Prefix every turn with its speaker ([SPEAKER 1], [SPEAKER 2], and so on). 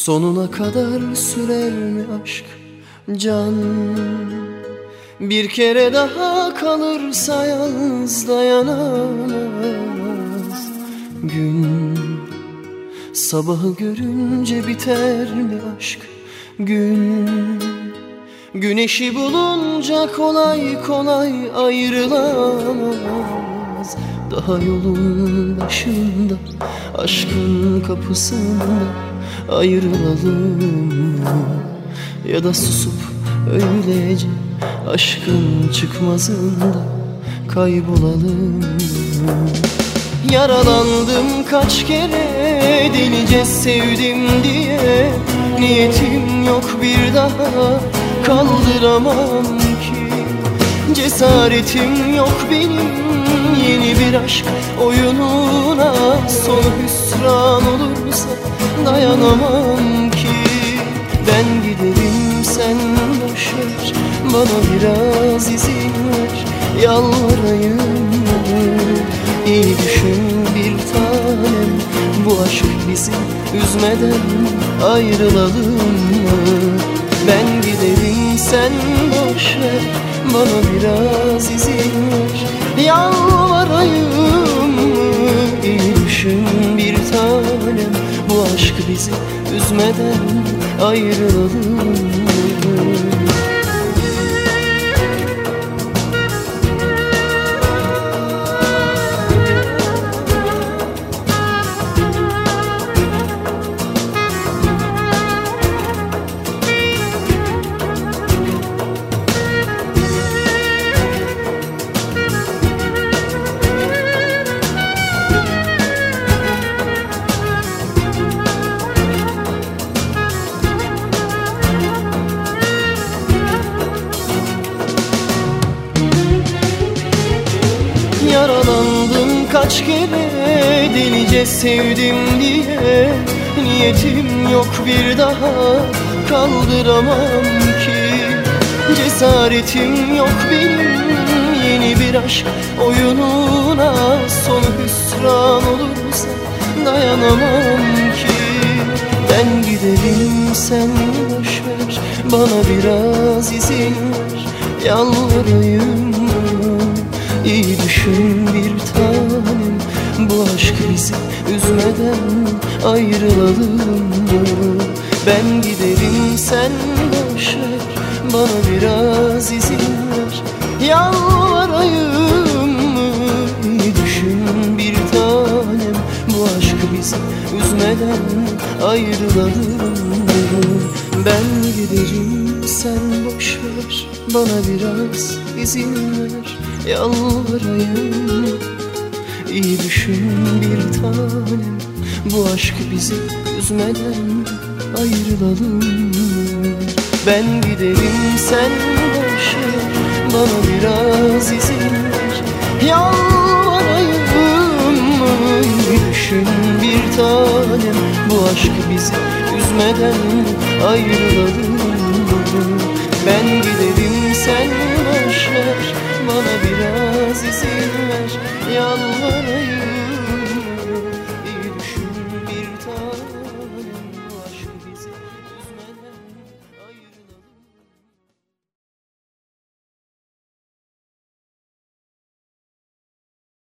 [SPEAKER 1] Sonuna kadar sürer mi aşk can? Bir kere daha kalırsa yalnız dayanamaz Gün. Sabahı görünce biter mi aşk gün? Güneşi bulunca kolay kolay ayrılamaz Daha yolun başında aşkın kapısında ayrılalım Ya da susup öylece aşkın çıkmazında kaybolalım Yaralandım kaç kere delice sevdim diye. Niyetim yok bir daha kaldıramam Cesaretim yok benim. Yeni bir aşk oyununa Sonu hüsran olursa dayanamam ki. Ben giderim sen boşver bana biraz izin ver. Yalvarayım iyi düşün bir tanem. Bu aşk bizi üzmeden ayrılalım mı? Ben giderim sen boş ver Bana biraz izin ver. Yalvarayım iyi düşün bir tanem. Bu aşk bizi üzmeden ayrılalım Yaralandım kaç kere delice sevdim diye. Niyetim yok bir daha kaldıramam ki. Cesaretim yok benim yeni bir aşk oyununa Sonu hüsran olursa dayanamam ki. Ben giderim sen boşver bana biraz izin ver. Yalvarayım İyi düşün bir tanem Bu aşk bizi üzmeden ayrılalım mı? Ben giderim sen boşver Bana biraz izin ver Yalvarayım İyi düşün bir tanem Bu aşk bizi üzmeden ayrılalım mı? Ben giderim sen boşver Bana biraz izin ver. Yalvarayım. İyi düşün bir tanem. Bu aşk bizi üzmeden ayrılalım. Ben giderim sen boşver Bana biraz izin ver. Yalvarayım. İyi düşün bir tanem. Bu aşk bizi üzmeden ayrılalım Ben giderim sen boşver bana biraz izin ver. Yalvarayım